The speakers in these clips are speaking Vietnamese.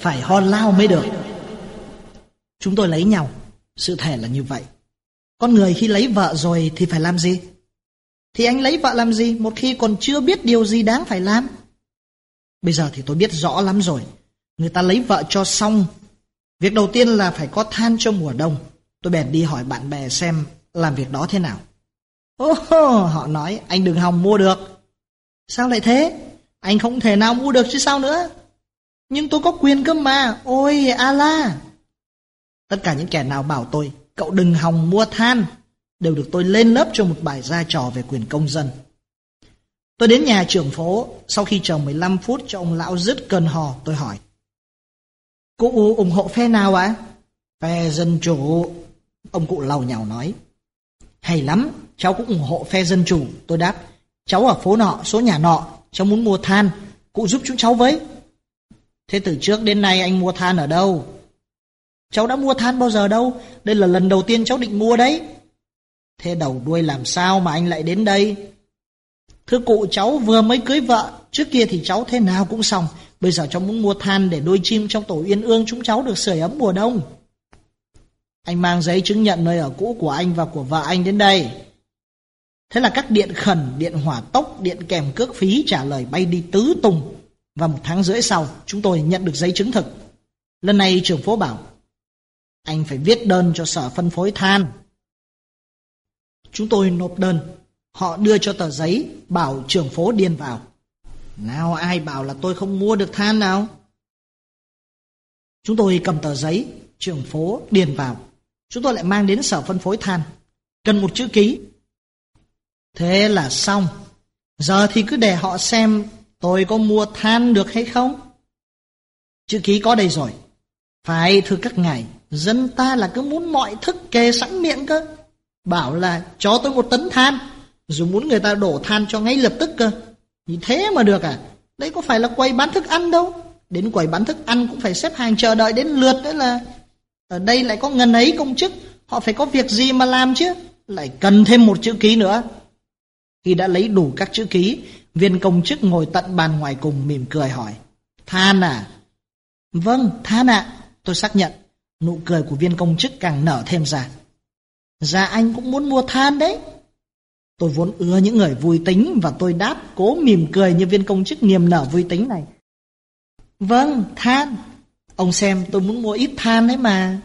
phải ho lao mới được. Chúng tôi lấy nhau. Sự thể là như vậy. Con người khi lấy vợ rồi thì phải làm gì? Thì anh lấy vợ làm gì Một khi còn chưa biết điều gì đáng phải làm? Bây giờ thì tôi biết rõ lắm rồi. Người ta lấy vợ cho xong. Việc đầu tiên là phải có than cho mùa đông. Tôi bèn đi hỏi bạn bè xem Làm việc đó thế nào. Ô, oh, họ nói anh đừng hòng mua được. Sao lại thế? Anh không thể nào mua được chứ sao nữa? Nhưng tôi có quyền cơ mà. Ôi Allah Tất cả những kẻ nào bảo tôi Cậu đừng hòng mua than Đều được tôi lên lớp cho một bài ra trò về quyền công dân. Tôi đến nhà trưởng phố Sau khi chờ 15 phút cho ông lão dứt cơn hò Tôi hỏi Cụ ủng hộ phe nào ạ? À? Phe dân chủ Ông cụ lầu nhào nói. Hay lắm, cháu cũng ủng hộ phe dân chủ Tôi đáp. Cháu ở phố nọ, số nhà nọ Cháu muốn mua than Cụ giúp chúng cháu với. Thế từ trước đến nay anh mua than ở đâu? Cháu đã mua than bao giờ đâu? Đây là lần đầu tiên cháu định mua đấy. Thế đầu đuôi làm sao mà anh lại đến đây? Thưa cụ cháu vừa mới cưới vợ. Trước kia thì cháu thế nào cũng xong. Bây giờ cháu muốn mua than để đôi chim trong tổ yên ương Chúng cháu được sưởi ấm mùa đông. Anh mang giấy chứng nhận nơi ở cũ của anh và của vợ anh đến đây. Thế là các điện khẩn, điện hỏa tốc, điện kèm cước phí trả lời bay đi tứ tung và một tháng rưỡi sau chúng tôi nhận được giấy chứng thực Lần này trưởng phố bảo anh phải viết đơn cho sở phân phối than. Chúng tôi nộp đơn. Họ đưa cho tờ giấy bảo trưởng phố điền vào. Nào ai bảo là tôi không mua được than nào? Chúng tôi cầm tờ giấy, trưởng phố điền vào. Chúng tôi lại mang đến sở phân phối than. Cần một chữ ký. Thế là xong. Giờ thì cứ để họ xem tôi có mua than được hay không. Chữ ký có đây rồi. Phải thưa các ngài, Dân ta là cứ muốn mọi thức kề sẵn miệng cơ. Bảo là cho tôi một tấn than, rồi muốn người ta đổ than cho ngay lập tức cơ. Như thế mà được à? Đây có phải là quầy bán thức ăn đâu. Đến quầy bán thức ăn cũng phải xếp hàng chờ đợi đến lượt đấy là ở đây lại có ngần ấy công chức, họ phải có việc gì mà làm chứ, lại cần thêm một chữ ký nữa. Khi đã lấy đủ các chữ ký, viên công chức ngồi tận bàn ngoài cùng mỉm cười hỏi, Than à? Vâng, than ạ, tôi xác nhận. Nụ cười của viên công chức càng nở thêm ra. Dạ anh cũng muốn mua than đấy. Tôi vốn ưa những người vui tính và tôi đáp cố mỉm cười như viên công chức niềm nở vui tính này. Vâng, than. Ông xem tôi muốn mua ít than đấy mà.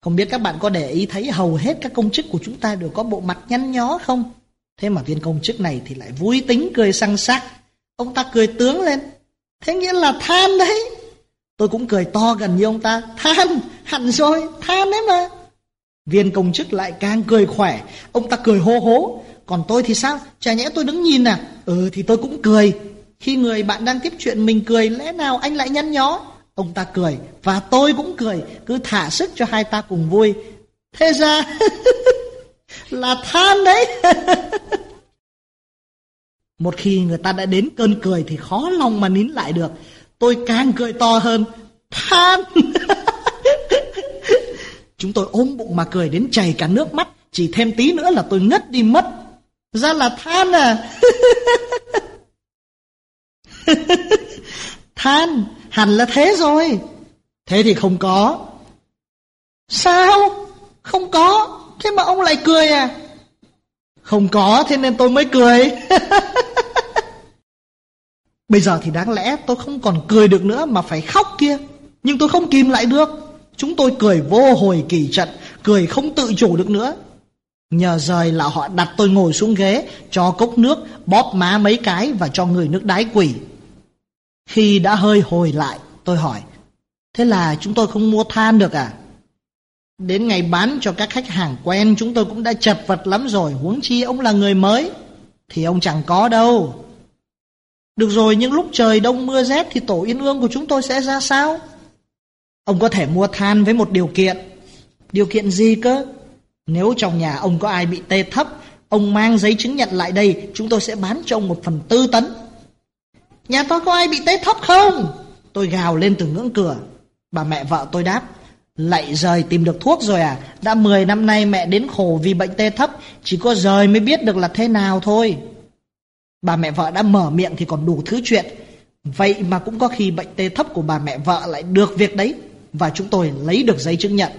Không biết các bạn có để ý thấy hầu hết các công chức của chúng ta đều có bộ mặt nhăn nhó không? Thế mà viên công chức này thì lại vui tính cười sang sắc. Ông ta cười tướng lên. Thế nghĩa là than đấy. Tôi cũng cười to gần như ông ta. Than, hẳn rồi, than đấy mà. Viên công chức lại càng cười khỏe. Ông ta cười hô hố. Còn tôi thì sao? Chả nhẽ tôi đứng nhìn à? Ừ thì tôi cũng cười. Khi người bạn đang tiếp chuyện mình cười, lẽ nào anh lại nhăn nhó? Ông ta cười, và tôi cũng cười. Cứ thả sức cho hai ta cùng vui. Thế ra... là than đấy. Một khi người ta đã đến cơn cười thì khó lòng mà nín lại được. Tôi càng cười to hơn. Than! Chúng tôi ôm bụng mà cười đến chảy cả nước mắt. Chỉ thêm tí nữa là tôi ngất đi mất. Ra là than à. than, hẳn là thế rồi. Thế thì không có. Sao? Không có. Thế mà ông lại cười à? Không có, thế nên tôi mới cười. Bây giờ thì đáng lẽ tôi không còn cười được nữa mà phải khóc kia. Nhưng tôi không kìm lại được. Chúng tôi cười vô hồi kỳ trận, cười không tự chủ được nữa. Nhờ rời là họ đặt tôi ngồi xuống ghế, cho cốc nước, bóp má mấy cái và cho người nước đái quỷ. Khi đã hơi hồi lại, tôi hỏi, thế là chúng tôi không mua than được à? Đến ngày bán cho các khách hàng quen chúng tôi cũng đã chật vật lắm rồi, huống chi ông là người mới. Thì ông chẳng có đâu. Được rồi, những lúc trời đông mưa rét thì tổ yên ương của chúng tôi sẽ ra sao? Ông có thể mua than với một điều kiện. Điều kiện gì cơ? Nếu trong nhà ông có ai bị tê thấp, ông mang giấy chứng nhận lại đây, chúng tôi sẽ bán cho ông một phần tư tấn. Nhà tôi có ai bị tê thấp không? Tôi gào lên từ ngưỡng cửa. Bà mẹ vợ tôi đáp, Lạy rời tìm được thuốc rồi à? Đã 10 năm nay mẹ đến khổ vì bệnh tê thấp, chỉ có rời mới biết được là thế nào thôi. Bà mẹ vợ đã mở miệng thì còn đủ thứ chuyện. Vậy mà cũng có khi bệnh tê thấp của bà mẹ vợ lại được việc đấy. Và chúng tôi lấy được giấy chứng nhận.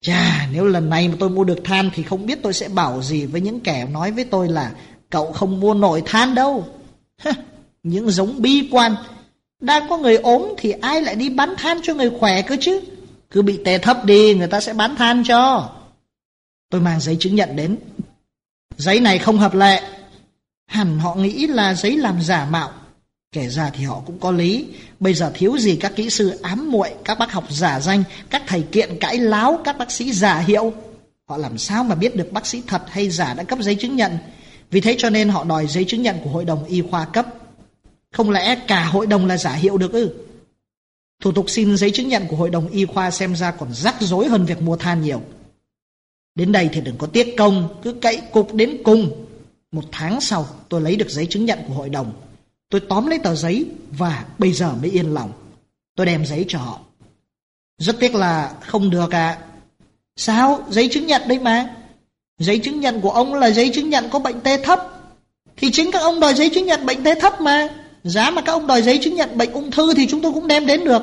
Chà, nếu lần này mà tôi mua được than thì không biết tôi sẽ bảo gì với những kẻ nói với tôi là cậu không mua nổi than đâu. những giống bi quan. Đang có người ốm thì ai lại đi bán than cho người khỏe cơ chứ? Cứ bị tè thấp đi, người ta sẽ bán than cho. Tôi mang giấy chứng nhận đến. Giấy này không hợp lệ. Hẳn họ nghĩ là giấy làm giả mạo. Kể ra thì họ cũng có lý. Bây giờ thiếu gì các kỹ sư ám muội, Các bác học giả danh, Các thầy kiện cãi láo, Các bác sĩ giả hiệu. Họ làm sao mà biết được bác sĩ thật hay giả đã cấp giấy chứng nhận? Vì thế cho nên họ đòi giấy chứng nhận của hội đồng y khoa cấp. Không lẽ cả hội đồng là giả hiệu được ư? Thủ tục xin giấy chứng nhận của hội đồng y khoa xem ra còn rắc rối hơn việc mua than nhiều. Đến đây thì đừng có tiếc công, cứ cậy cục đến cùng. Một tháng sau tôi lấy được giấy chứng nhận của hội đồng. Tôi tóm lấy tờ giấy và bây giờ mới yên lòng. Tôi đem giấy cho họ. Rất tiếc là không được à. Sao? Giấy chứng nhận đấy mà. Giấy chứng nhận của ông là giấy chứng nhận có bệnh tê thấp. Thì chính các ông đòi giấy chứng nhận bệnh tê thấp mà. Giá mà các ông đòi giấy chứng nhận bệnh ung thư thì chúng tôi cũng đem đến được.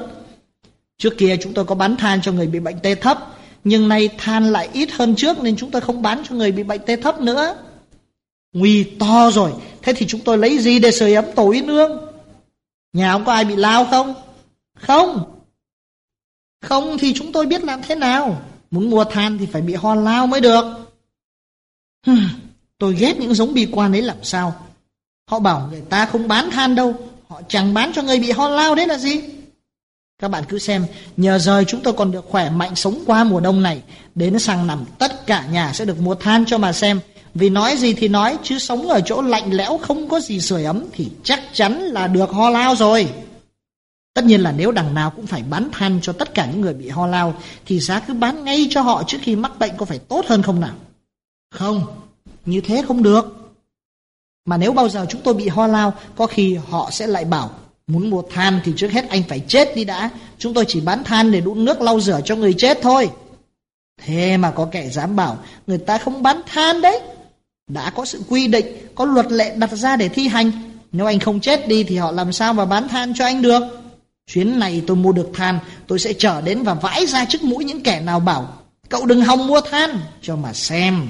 Trước kia chúng tôi có bán than cho người bị bệnh tê thấp, nhưng nay than lại ít hơn trước nên chúng tôi không bán cho người bị bệnh tê thấp nữa. Nguy to rồi, thế thì chúng tôi lấy gì để sưởi ấm tổ yên ương? Nhà ông có ai bị lao không? Không. Không thì chúng tôi biết làm thế nào. Muốn mua than thì phải bị ho lao mới được. tôi ghét những giống bi quan ấy làm sao. Họ bảo người ta không bán than đâu. Họ chẳng bán cho người bị ho lao đấy là gì? Các bạn cứ xem Nhờ rời chúng tôi còn được khỏe mạnh sống qua mùa đông này Đến sang năm tất cả nhà sẽ được mua than cho mà xem. Vì nói gì thì nói Chứ sống ở chỗ lạnh lẽo không có gì sưởi ấm Thì chắc chắn là được ho lao rồi. Tất nhiên là nếu đằng nào cũng phải bán than cho tất cả những người bị ho lao Thì giá cứ bán ngay cho họ trước khi mắc bệnh có phải tốt hơn không nào? Không, như thế không được mà nếu bao giờ chúng tôi bị ho lao, có khi họ sẽ lại bảo muốn mua than thì trước hết anh phải chết đi đã. Chúng tôi chỉ bán than để đun nước lau rửa cho người chết thôi. Thế mà có kẻ dám bảo người ta không bán than đấy. Đã có sự quy định, có luật lệ đặt ra để thi hành. Nếu anh không chết đi thì họ làm sao mà bán than cho anh được. Chuyến này tôi mua được than, tôi sẽ trở đến và vãi ra trước mũi những kẻ nào bảo cậu đừng hòng mua than cho mà xem.